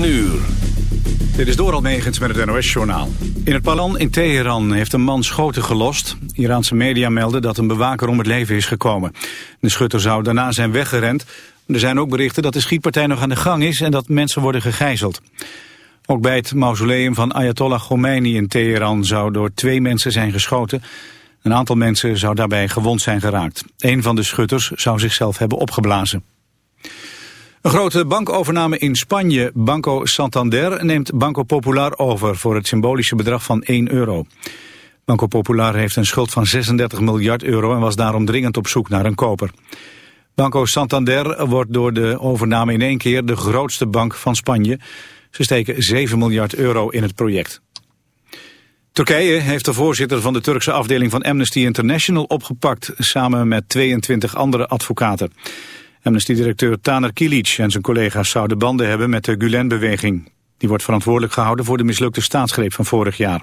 9 uur. Dit is Doral Megens met het NOS-journaal. In het Palan in Teheran heeft een man schoten gelost. Iraanse media melden dat een bewaker om het leven is gekomen. De schutter zou daarna zijn weggerend. Er zijn ook berichten dat de schietpartij nog aan de gang is... en dat mensen worden gegijzeld. Ook bij het mausoleum van Ayatollah Khomeini in Teheran... zou door twee mensen zijn geschoten. Een aantal mensen zou daarbij gewond zijn geraakt. Een van de schutters zou zichzelf hebben opgeblazen. Een grote bankovername in Spanje, Banco Santander, neemt Banco Popular over voor het symbolische bedrag van 1 euro. Banco Popular heeft een schuld van 36 miljard euro en was daarom dringend op zoek naar een koper. Banco Santander wordt door de overname in één keer de grootste bank van Spanje. Ze steken 7 miljard euro in het project. Turkije heeft de voorzitter van de Turkse afdeling van Amnesty International opgepakt, samen met 22 andere advocaten. Amnesty-directeur Taner Kilic en zijn collega's zouden banden hebben met de Gulen-beweging. Die wordt verantwoordelijk gehouden voor de mislukte staatsgreep van vorig jaar.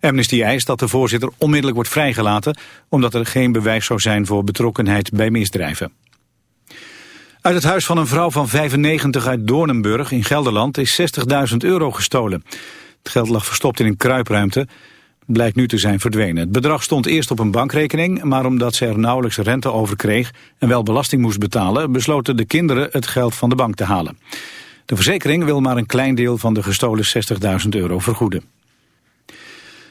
Amnesty eist dat de voorzitter onmiddellijk wordt vrijgelaten... omdat er geen bewijs zou zijn voor betrokkenheid bij misdrijven. Uit het huis van een vrouw van 95 uit Doornenburg in Gelderland is 60.000 euro gestolen. Het geld lag verstopt in een kruipruimte blijkt nu te zijn verdwenen. Het bedrag stond eerst op een bankrekening, maar omdat ze er nauwelijks rente over kreeg en wel belasting moest betalen, besloten de kinderen het geld van de bank te halen. De verzekering wil maar een klein deel van de gestolen 60.000 euro vergoeden.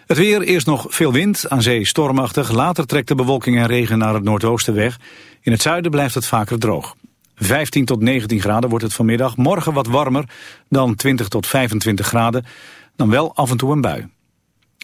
Het weer, eerst nog veel wind, aan zee stormachtig. Later trekt de bewolking en regen naar het noordoosten weg. In het zuiden blijft het vaker droog. 15 tot 19 graden wordt het vanmiddag. Morgen wat warmer dan 20 tot 25 graden. Dan wel af en toe een bui.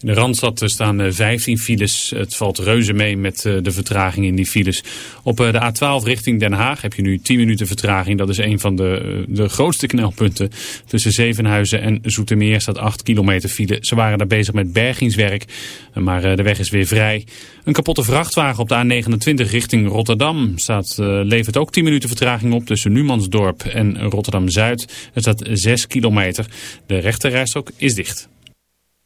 In de Randstad staan 15 files. Het valt reuze mee met eh, de vertraging in die files. Op eh, de A12 richting Den Haag heb je nu 10 minuten vertraging. Dat is een van de, eh, de grootste knelpunten. Tussen Zevenhuizen en Zoetermeer staat 8 kilometer file. Ze waren daar bezig met bergingswerk, maar de weg is weer vrij. Een kapotte vrachtwagen op de A29 richting Rotterdam staat, levert ook 10 minuten vertraging op tussen Numansdorp en Rotterdam-Zuid. Staat 6 kilometer. De rechterrijstok is dicht.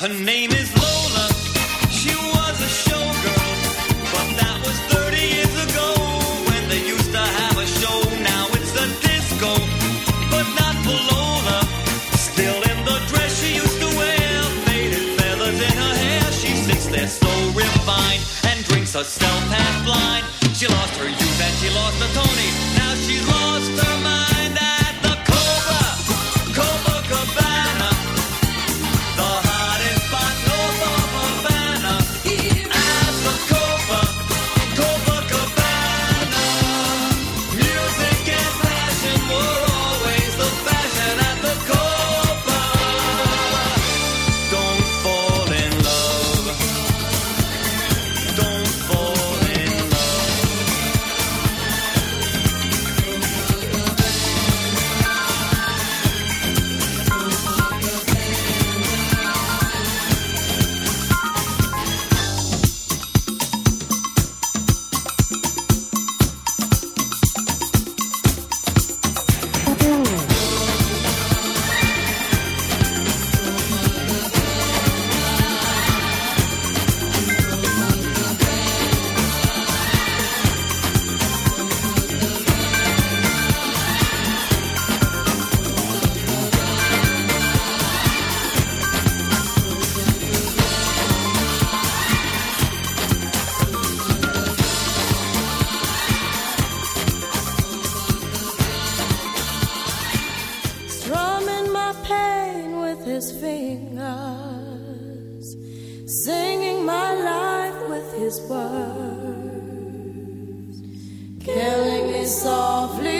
Her name his words, killing me softly.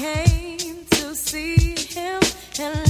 came to see him and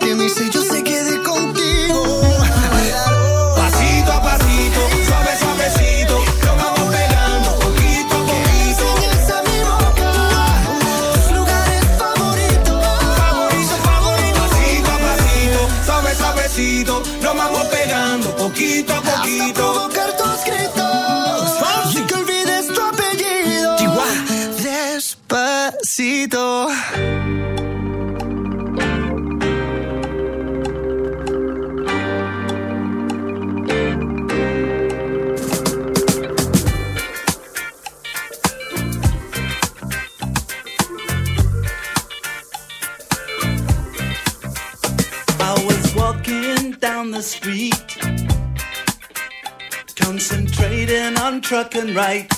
right.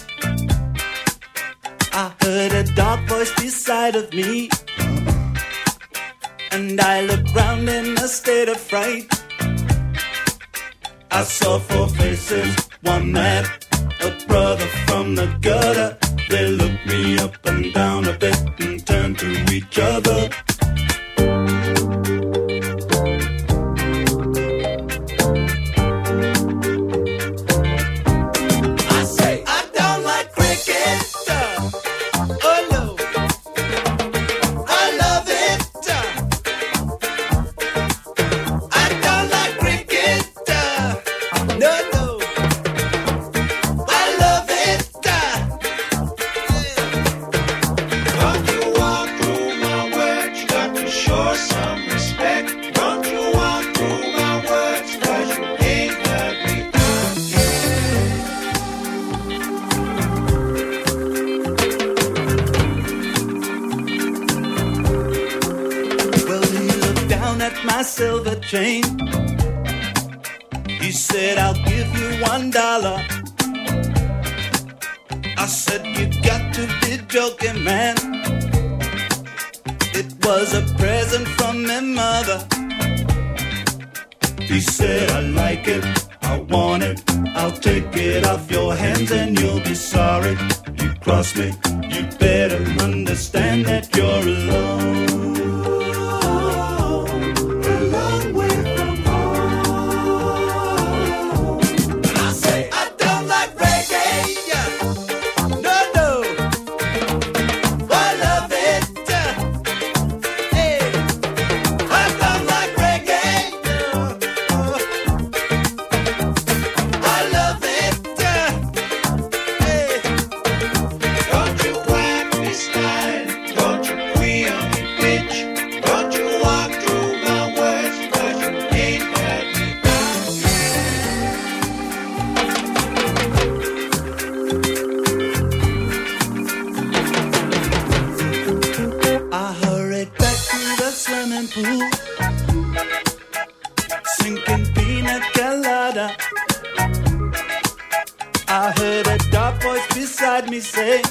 swimming pool. Sinking pina colada. I heard a dark voice beside me say,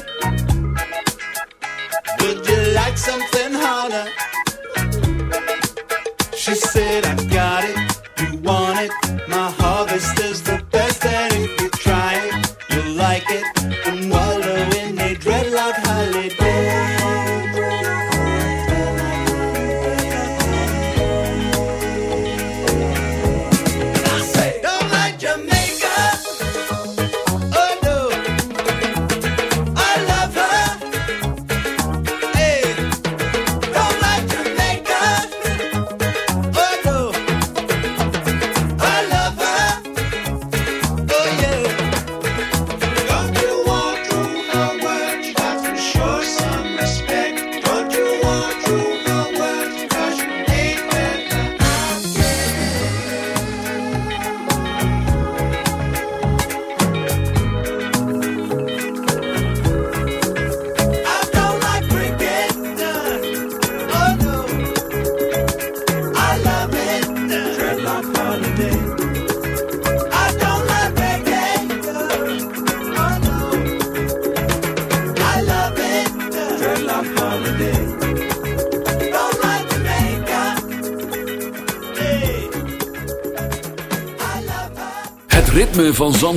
Would you like something?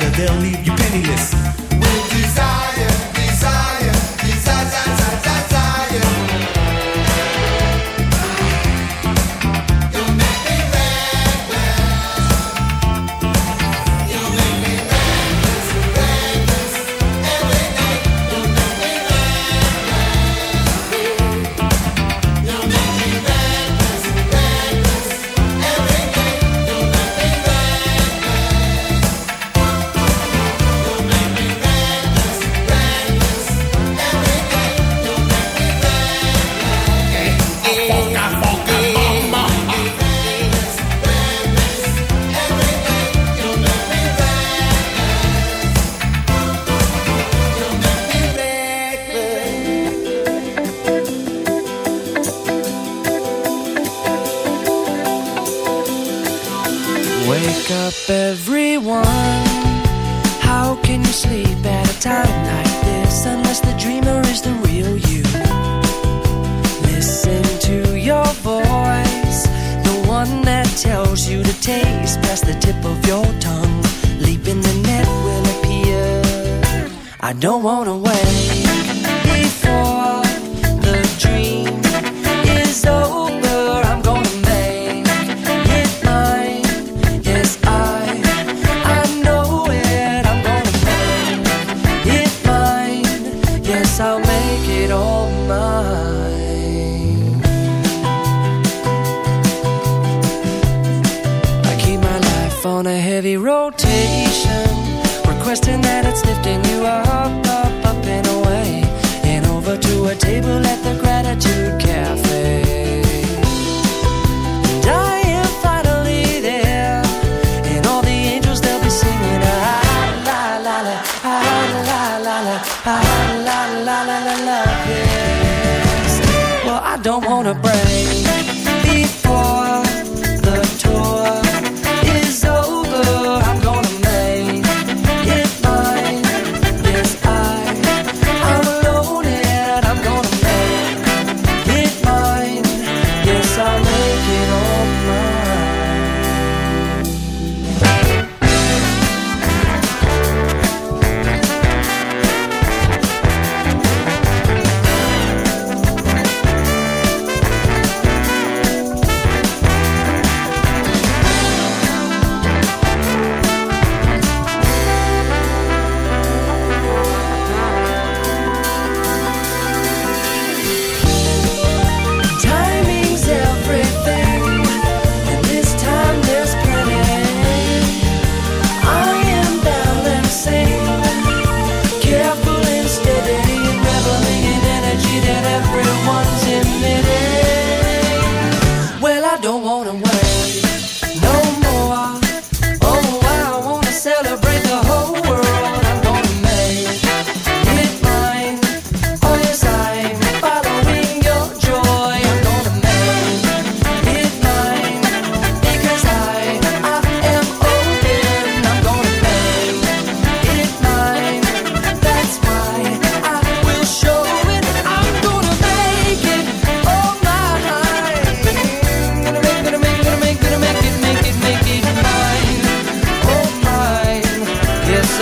they'll leave you penniless. With desire. a breath.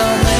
so many